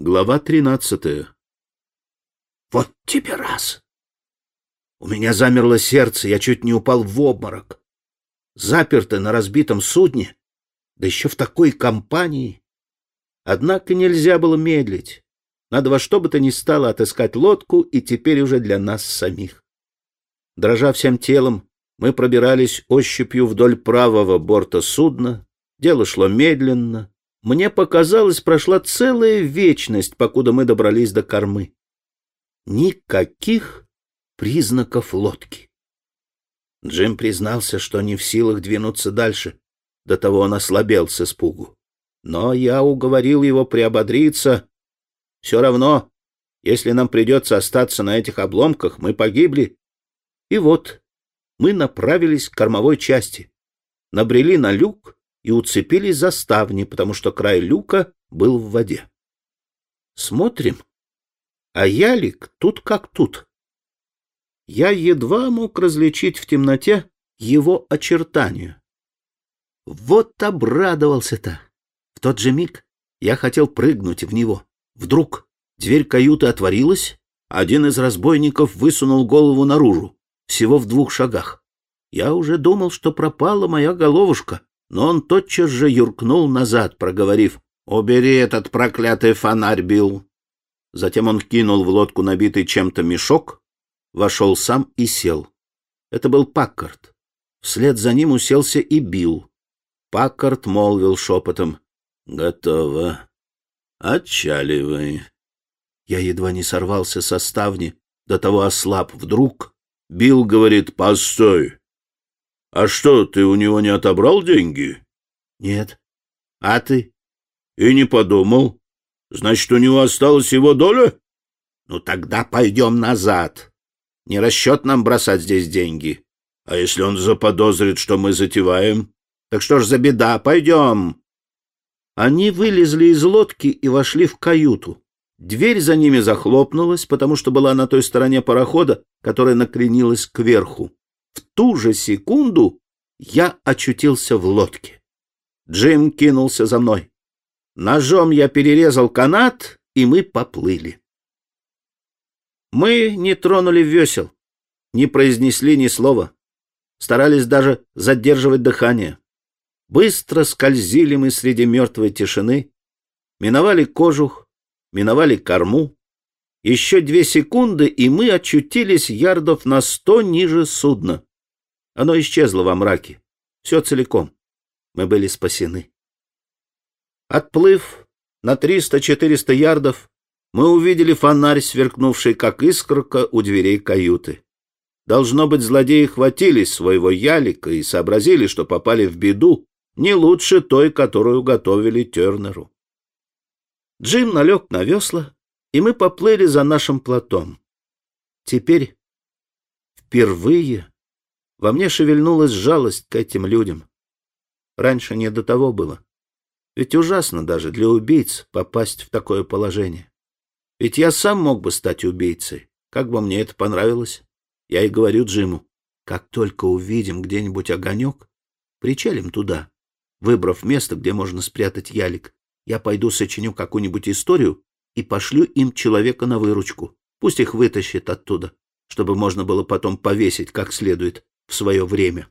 Глава тринадцатая. Вот тебе раз! У меня замерло сердце, я чуть не упал в обморок. Заперто на разбитом судне, да еще в такой компании. Однако нельзя было медлить. Надо во что бы то ни стало отыскать лодку, и теперь уже для нас самих. Дрожа всем телом, мы пробирались ощупью вдоль правого борта судна. Дело шло медленно, мне показалось, прошла целая вечность, покуда мы добрались до кормы. Никаких признаков лодки. Джим признался, что не в силах двинуться дальше. До того он ослабел с испугу. Но я уговорил его приободриться. Все равно, если нам придется остаться на этих обломках, мы погибли. И вот мы направились к кормовой части. Набрели на люк и уцепились за ставни, потому что край люка был в воде. Смотрим, а ялик тут как тут. Я едва мог различить в темноте его очертания. Вот обрадовался-то. В тот же миг я хотел прыгнуть в него. Вдруг дверь каюты отворилась, один из разбойников высунул голову наружу, всего в двух шагах. Я уже думал, что пропала моя головушка, но он тотчас же юркнул назад, проговорив «Убери этот проклятый фонарь, Билл!» Затем он кинул в лодку набитый чем-то мешок, вошел сам и сел. Это был Паккарт. Вслед за ним уселся и Билл. Паккарт молвил шепотом «Готово. Отчаливай». Я едва не сорвался со ставни, до того ослаб. Вдруг Билл говорит «Постой! — А что, ты у него не отобрал деньги? — Нет. — А ты? — И не подумал. Значит, у него осталась его доля? — Ну тогда пойдем назад. Не расчет нам бросать здесь деньги. А если он заподозрит, что мы затеваем? Так что ж за беда, пойдем. Они вылезли из лодки и вошли в каюту. Дверь за ними захлопнулась, потому что была на той стороне парохода, которая накренилась кверху. В ту же секунду я очутился в лодке. Джим кинулся за мной. Ножом я перерезал канат, и мы поплыли. Мы не тронули весел, не произнесли ни слова, старались даже задерживать дыхание. Быстро скользили мы среди мертвой тишины, миновали кожух, миновали корму, еще две секунды, и мы очутились ярдов на сто ниже судна. Оно исчезло во мраке. Все целиком. Мы были спасены. Отплыв на триста-четыреста ярдов, мы увидели фонарь, сверкнувший, как искорка, у дверей каюты. Должно быть, злодеи хватились своего ялика и сообразили, что попали в беду не лучше той, которую готовили Тернеру. Джим налег на весла, и мы поплыли за нашим плотом. Теперь впервые во мне шевельнулась жалость к этим людям. Раньше не до того было. Ведь ужасно даже для убийц попасть в такое положение. Ведь я сам мог бы стать убийцей, как бы мне это понравилось. Я и говорю Джиму, как только увидим где-нибудь огонек, причалим туда, выбрав место, где можно спрятать ялик. Я пойду сочиню какую-нибудь историю и пошлю им человека на выручку. Пусть их вытащит оттуда, чтобы можно было потом повесить как следует в свое время.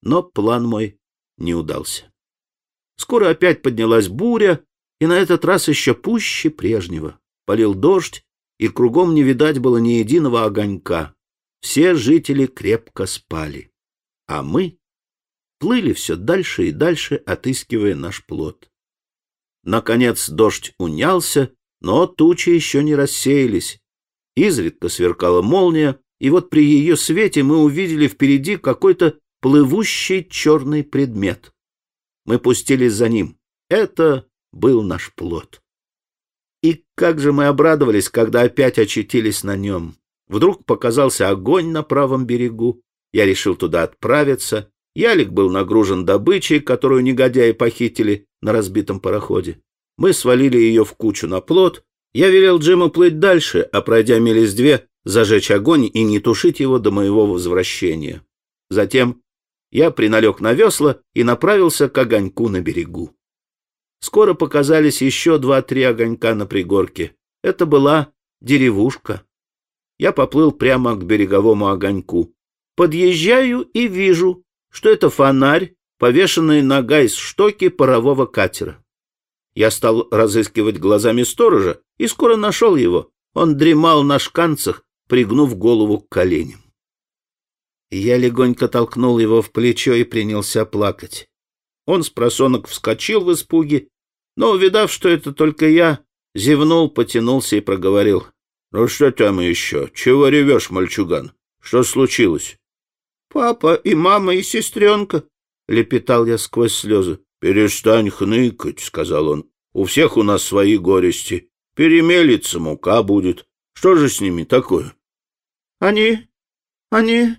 Но план мой не удался. Скоро опять поднялась буря, и на этот раз еще пуще прежнего. Полил дождь, и кругом не видать было ни единого огонька. Все жители крепко спали. А мы плыли все дальше и дальше, отыскивая наш плод. Наконец дождь унялся, но тучи еще не рассеялись. Изредка сверкала молния, и вот при ее свете мы увидели впереди какой-то плывущий черный предмет. Мы пустились за ним. Это был наш плод. И как же мы обрадовались, когда опять очутились на нем. Вдруг показался огонь на правом берегу. Я решил туда отправиться. Ялик был нагружен добычей, которую негодяи похитили на разбитом пароходе. Мы свалили ее в кучу на плот. Я велел Джиму плыть дальше, а пройдя мили две, зажечь огонь и не тушить его до моего возвращения. Затем я приналег на весла и направился к огоньку на берегу. Скоро показались еще два-три огонька на пригорке. Это была деревушка. Я поплыл прямо к береговому огоньку. Подъезжаю и вижу, что это фонарь, повешенный на гайс-штоке парового катера. Я стал разыскивать глазами сторожа и скоро нашел его. Он дремал на шканцах, пригнув голову к коленям. Я легонько толкнул его в плечо и принялся плакать. Он с просонок вскочил в испуге, но, увидав, что это только я, зевнул, потянулся и проговорил. — Ну что там еще? Чего ревешь, мальчуган? Что случилось? — Папа и мама и сестренка, — лепетал я сквозь слезы. — Перестань хныкать, — сказал он. — У всех у нас свои горести. Перемелится, мука будет. Что же с ними такое? — Они... они...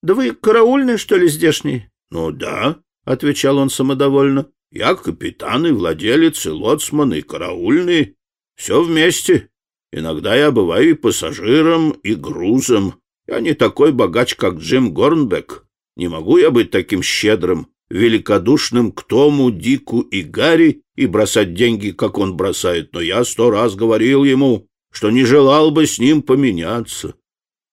Да вы караульные, что ли, здешние? — Ну да, — отвечал он самодовольно. — Я капитан и владелец, и лоцман, и караульный. Все вместе. Иногда я бываю и пассажиром, и грузом. Я не такой богач, как Джим Горнбек. Не могу я быть таким щедрым, великодушным к Тому, Дику и Гарри и бросать деньги, как он бросает, но я сто раз говорил ему, что не желал бы с ним поменяться.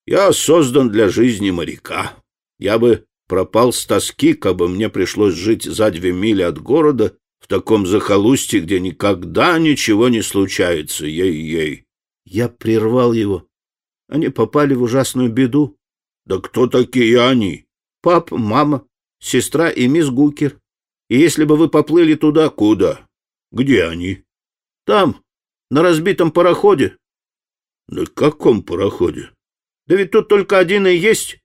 Я создан для жизни моряка. Я бы пропал с тоски, бы мне пришлось жить за две мили от города в таком захолустье, где никогда ничего не случается, ей-ей. Я прервал его. Они попали в ужасную беду. Да кто такие они? Пап, мама, сестра и мисс Гукер. И если бы вы поплыли туда... Куда? Где они? Там, на разбитом пароходе. На каком пароходе? Да ведь тут только один и есть.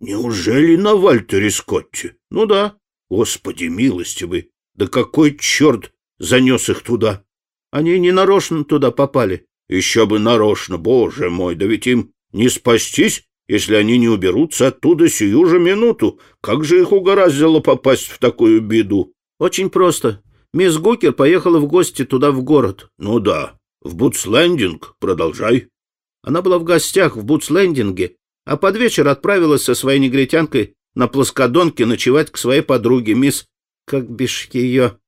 Неужели на Вальтере Скотте? Ну да. Господи милостивый, да какой черт занес их туда? Они не нарочно туда попали. Еще бы нарочно, боже мой, да ведь им не спастись, если они не уберутся оттуда сию же минуту. Как же их угораздило попасть в такую беду? Очень просто. Мисс Гукер поехала в гости туда в город. Ну да, в Бутслендинг. Продолжай. Она была в гостях в Бутслендинге а под вечер отправилась со своей негритянкой на плоскодонке ночевать к своей подруге, мисс... Как бишь ее...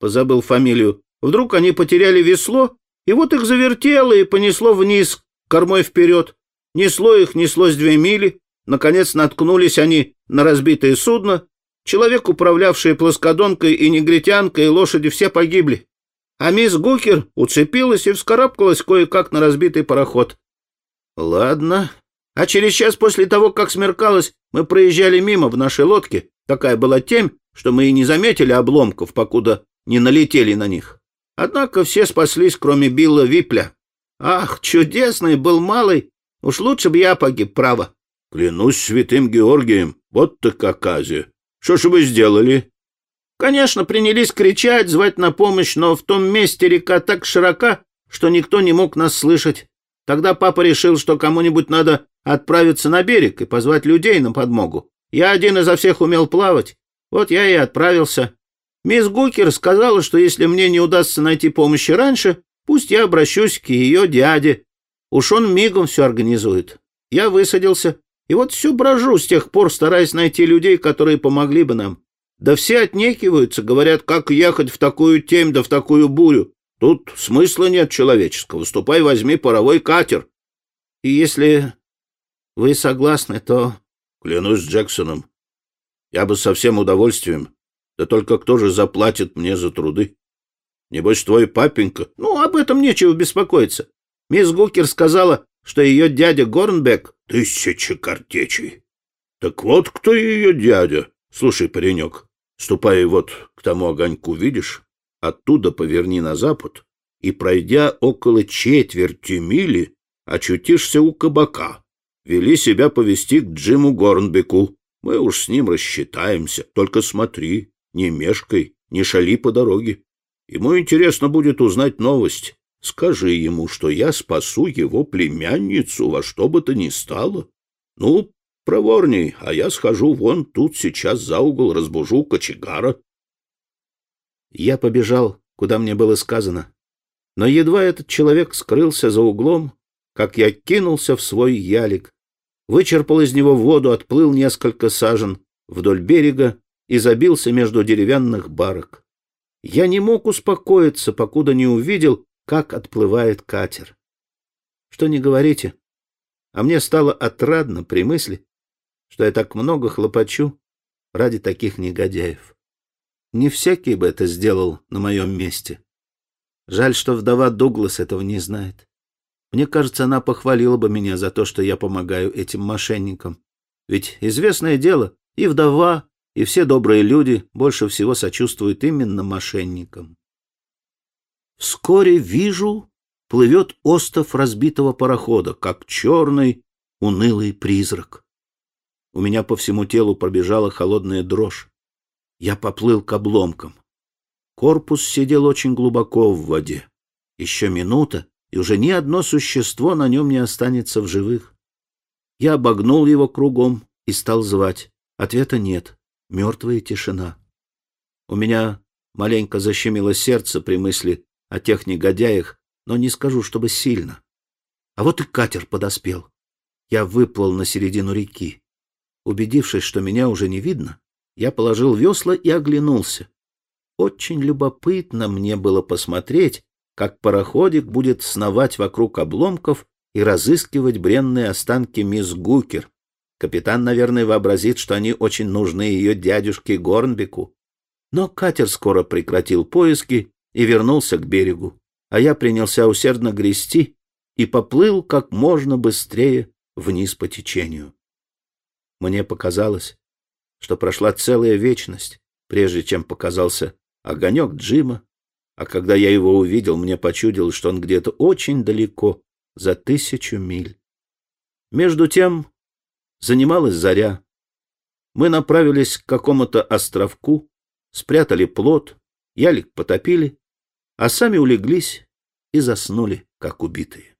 Позабыл фамилию. Вдруг они потеряли весло, и вот их завертело и понесло вниз, кормой вперед. Несло их, неслось две мили. Наконец наткнулись они на разбитое судно. Человек, управлявший плоскодонкой и негритянкой, и лошади все погибли. А мисс Гукер уцепилась и вскарабкалась кое-как на разбитый пароход. — Ладно, а через час после того, как смеркалось, мы проезжали мимо в нашей лодке. Такая была темь, что мы и не заметили обломков, покуда не налетели на них. Однако все спаслись, кроме Билла Випля. Ах, чудесный был малый. Уж лучше бы я погиб, право. Клянусь святым Георгием, вот так оказия. Что ж вы сделали? Конечно, принялись кричать, звать на помощь, но в том месте река так широка, что никто не мог нас слышать. Тогда папа решил, что кому-нибудь надо отправиться на берег и позвать людей на подмогу. Я один изо всех умел плавать. Вот я и отправился. Мисс Гукер сказала, что если мне не удастся найти помощи раньше, пусть я обращусь к ее дяде. Уж он мигом все организует. Я высадился, и вот всю брожу с тех пор, стараясь найти людей, которые помогли бы нам. Да все отнекиваются, говорят, как ехать в такую темь да в такую бурю. Тут смысла нет человеческого. Ступай, возьми паровой катер. И если вы согласны, то... Клянусь Джексоном. Я бы со всем удовольствием. Да только кто же заплатит мне за труды? Небось, твой папенька? Ну, об этом нечего беспокоиться. Мисс Гукер сказала, что ее дядя Горнбек... Тысяча картечей. Так вот кто ее дядя. Слушай, паренек, ступай вот к тому огоньку, видишь? Оттуда поверни на запад и, пройдя около четверти мили, очутишься у кабака. Вели себя повести к Джиму Горнбеку. Мы уж с ним рассчитаемся. Только смотри, не мешкай, не шали по дороге. Ему интересно будет узнать новость. Скажи ему, что я спасу его племянницу во что бы то ни стало. Ну, проворней, а я схожу вон тут сейчас за угол, разбужу кочегара. Я побежал, куда мне было сказано. Но едва этот человек скрылся за углом, как я кинулся в свой ялик, вычерпал из него воду, отплыл несколько сажен вдоль берега и забился между деревянных барок. Я не мог успокоиться, покуда не увидел, как отплывает катер. Что не говорите, а мне стало отрадно при мысли, что я так много хлопочу ради таких негодяев. Не всякий бы это сделал на моем месте. Жаль, что вдова Дуглас этого не знает. Мне кажется, она похвалила бы меня за то, что я помогаю этим мошенникам. Ведь известное дело, и вдова, и все добрые люди больше всего сочувствуют именно мошенникам. Вскоре вижу, плывет остов разбитого парохода, как черный, унылый призрак. У меня по всему телу пробежала холодная дрожь. Я поплыл к обломкам. Корпус сидел очень глубоко в воде. Еще минута, и уже ни одно существо на нем не останется в живых. Я обогнул его кругом и стал звать. Ответа нет. Мертвая тишина. У меня маленько защемило сердце при мысли о тех негодяях, но не скажу, чтобы сильно. А вот и катер подоспел. Я выплыл на середину реки. Убедившись, что меня уже не видно, я положил весла и оглянулся. Очень любопытно мне было посмотреть, как пароходик будет сновать вокруг обломков и разыскивать бренные останки мисс Гукер. Капитан, наверное, вообразит, что они очень нужны ее дядюшке Горнбеку. Но катер скоро прекратил поиски и вернулся к берегу, а я принялся усердно грести и поплыл как можно быстрее вниз по течению. Мне показалось, что прошла целая вечность, прежде чем показался огонек Джима, а когда я его увидел, мне почудилось, что он где-то очень далеко, за тысячу миль. Между тем занималась заря. Мы направились к какому-то островку, спрятали плот, ялик потопили, а сами улеглись и заснули, как убитые.